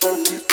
Don't